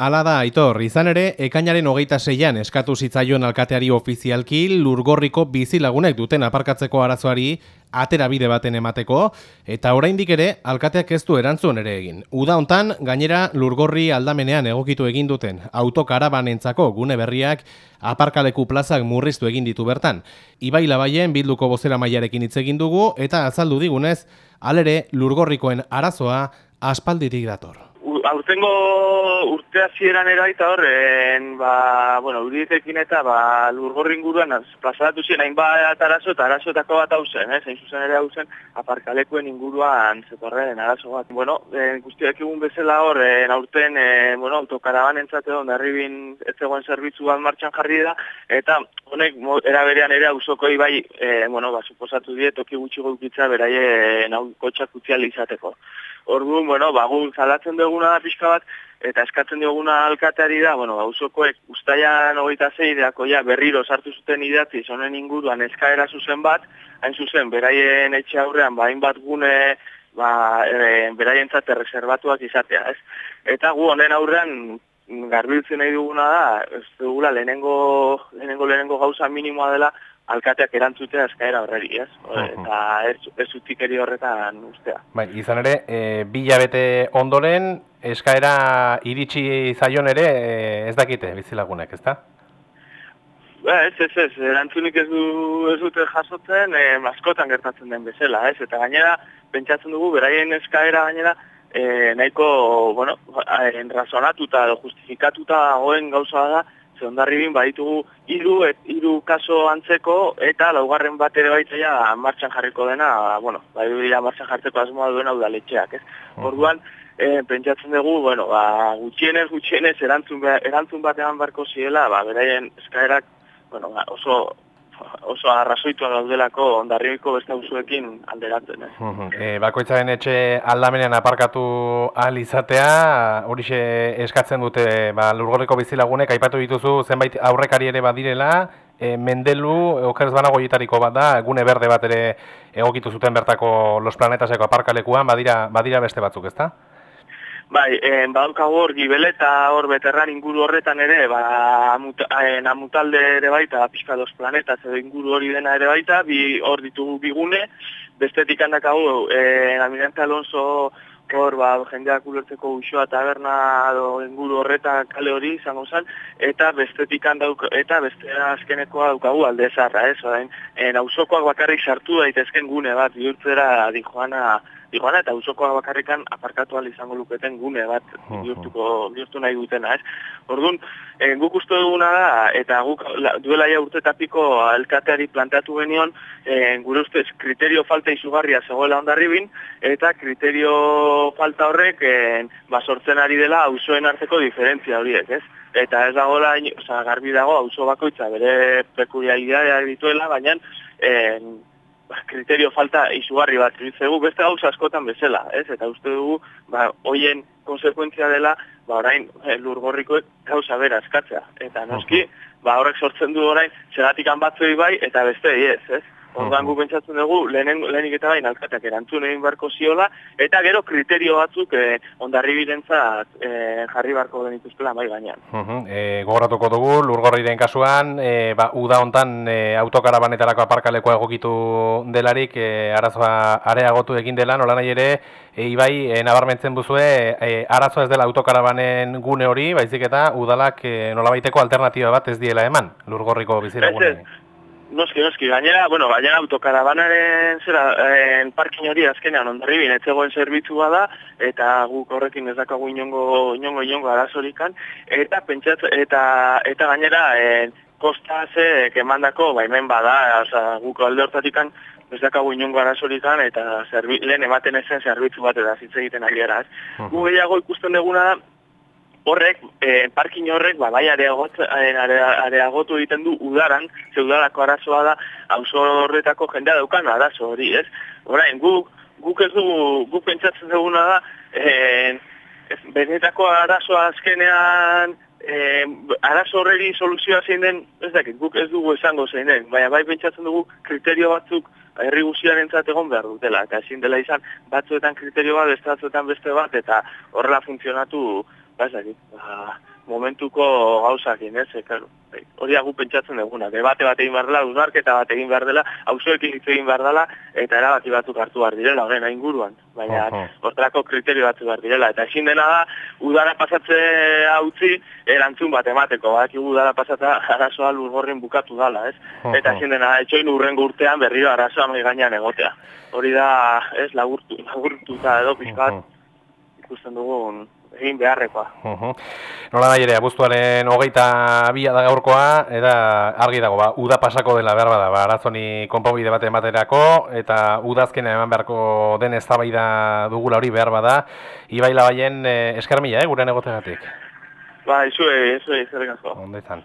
Hala da, Aitor, izan ere, ekainaren hogeita zeian eskatu zitzaion alkateari ofizialki lurgorriko bizilagunek duten aparkatzeko arazoari atera bide baten emateko, eta oraindik ere, alkateak ez du erantzun ere egin. Uda hontan, gainera lurgorri aldamenean egokitu egin duten autokarabanentzako gune berriak aparkaleku plazak murriztu egin ditu bertan. Ibai labaien bilduko bozera maiarekin hitz egin dugu, eta azaldu digunez, alere lurgorrikoen arazoa aspaldirik dator aurtengo urtea zieran eraita horren, ba, bueno, uritekin eta ba, lurgorri inguruan plazaratu ziren hainbat arazo eta arazoetako bat hau zen, eh? zein zuzen ere hau zen, aparkalekuen inguruan zetorren arazo bat. Bueno, eh, guztiak egun bezala hor, eh, aurten, eh, bueno, autokaraban entzate hon, darribin ez zegoen zerbitzu bat martxan jarri da, eta honek, era berean ere hausoko ibai, eh, bueno, ba, suposatu die, toki gutxi gukitza beraien hau kotxak izateko. Orduan, bueno, ba, gu zalatzen duguna pixka bat, eta eskatzen duguna alkateari da, bueno, gauzokoek ba, ustaian hogeita zeideako ja berriro sartu zuten idatzi zonen inguruan eskaera zuzen bat, hain zuzen, beraien etxe aurrean, ba, bat gune, ba, e, beraien zate reservatuak izatea, ez? Eta gu honen aurrean, garbiltzen nahi duguna da, ez dugula lehenengo, lehenengo, lehenengo gauza minimoa dela, alkateak erantzutea eskaera horreri, ez? Eta ez, ez utikeri horretan ustea. Bai, izan ere, e, bilabete ondoren, eskaera iritsi zaion ere e, ez dakite bizilagunek, ezta? Ba, ez, ez, ez, erantzunik ez, du, ez dute jasotzen, e, maskotan gertatzen den bezala, ez? Eta gainera, pentsatzen dugu, beraien eskaera gainera, e, nahiko, bueno, enrazonatuta edo justifikatuta goen gauza da, ze ondarribin baditugu hiru hiru kaso antzeko eta laugarren bat ere baita martxan jarriko dena, bueno, bai dira martxan jartzeko asmoa duena udaletxeak, ez? Orduan, eh, pentsatzen dugu, bueno, ba, gutxienez gutxienez erantzun erantzun batean barko ziela, ba beraien eskaerak, bueno, ba, oso oso arrazoitua daudelako ondarribiko beste auzuekin alderatzen, ez? E, bakoitzaren etxe aldamenean aparkatu ahal izatea, horixe eskatzen dute, ba, lurgorreko bizilagunek, aipatu dituzu zenbait aurrekari ere badirela, e, mendelu, okerz banago bat da, gune berde bat ere egokitu zuten bertako los planetaseko aparkalekuan, badira, badira beste batzuk, ezta? Bai, eh, badaukago hor gibeleta hor beterran inguru horretan ere, ba, eh, amutalde ere baita, pixka dos planetas edo inguru hori dena ere baita, bi hor ditugu bigune, bestetik handak hau, eh, Almirante Alonso hor, ba, jendeak ulertzeko usoa taberna edo inguru horretan kale hori izango zen, eta bestetik handak, eta beste azkenekoa daukagu alde zarra, ez, orain, eh, nausokoak bakarrik sartu daitezken gune bat, bihurtzera di Iguana eta usokoa bakarrikan aparkatu izango luketen gune bat bihurtuko bihurtu nahi dutena, ez? Orduan, e, guk uste duguna da, eta guk duela ja urte tapiko alkateari planteatu genion, e, gure ustez kriterio falta izugarria zegoela ondarribin, eta kriterio falta horrek e, ba, sortzen ari dela auzoen arteko diferentzia horiek, ez? Eta ez dagoela, oza, garbi dago, auzo bakoitza bere pekuliaridadea dituela, baina e, ba, kriterio falta izugarri bat zegu beste gauza askotan bezala, ez? Eta uste dugu, ba, hoien konsekuentzia dela, ba, orain e, lurgorrikoek gauza bera eskatzea. Eta noski, ba, horrek sortzen du orain, segatik batzoi bai, eta beste ez, ez? Ordan gu pentsatzen dugu, lehenen, lehenik eta bain alkateak erantzun egin barko ziola, eta gero kriterio batzuk eh, ondarri birentzat eh, jarri barko den ituzkela bai gainean. Uh -huh. e, gogoratuko dugu, lurgorri den kasuan, e, ba, uda hontan e, autokarabanetarako aparkaleko egokitu delarik, e, arazoa areagotu egin dela, nola nahi ere, e, ibai, e, nabarmentzen buzue, e, arazoa ez dela autokarabanen gune hori, baizik eta udalak e, nolabaiteko alternatiba bat ez diela eman, lurgorriko biziragunen. Noski, noski, gainera, bueno, gainera autokarabanaren zera, en parkin hori azkenean ondarri bin, etzegoen zerbitzu da, eta guk horrekin ez dakagu inongo, inongo, inongo arazorikan, eta pentsat, eta, eta gainera, en, kosta ze, kemandako, baimen bada, oza, guk alde hortatikan, ez dakagu inongo arazorikan, eta zerbi, lehen ematen ezen zerbitzu bat, eta zitze egiten ari gara. Uh -huh. Gu gehiago ikusten duguna da, horrek, e, parkin horrek, ba, bai eh, areagotu egiten du udaran, ze udalako arazoa da, auzo horretako jendea daukan arazo hori, ez? Horain, guk, guk ez dugu, guk pentsatzen duguna da, e, benetako arazoa azkenean, e, arazo horreri soluzioa zein den, ez dakit, guk ez dugu esango zein den, baina bai pentsatzen dugu kriterio batzuk herri guztiaren egon behar dutela, eta ezin dela izan batzuetan kriterio bat, beste batzuetan beste bat, eta horrela funtzionatu ba, ez dakit, ba, momentuko gauzakin, ez, e, claro, hori agu pentsatzen duguna, debate bat egin behar dela, uzarketa bat egin behar dela, hauzuekin hitz egin behar dela, eta erabaki batzuk hartu behar direla, horren inguruan, baina hortarako kriterio batzuk behar direla, eta ezin dena da, udara pasatzea utzi, erantzun bat emateko, badakigu udara pasatzea arazoa lurgorrin bukatu dala, ez? Oho. Eta ezin dena, da, etxoin urrengo urtean berriro arazoa gainean egotea. Hori da, ez, lagurtu, lagurtuta edo pixkat Ujú. ikusten dugun egin beharrekoa. Ujú. Nola nahi ere, abuztuaren hogeita bia da gaurkoa, eta argi dago, ba, uda pasako dela behar bada, ba, arazoni konponbide bat ematerako, eta udazkena eman beharko den eztabaida dugula hori behar bada, Ibai Labaien eh, esker mila, eh, gurean egotegatik. Ba, izuei, izuei, zerrik asko. Ondo izan.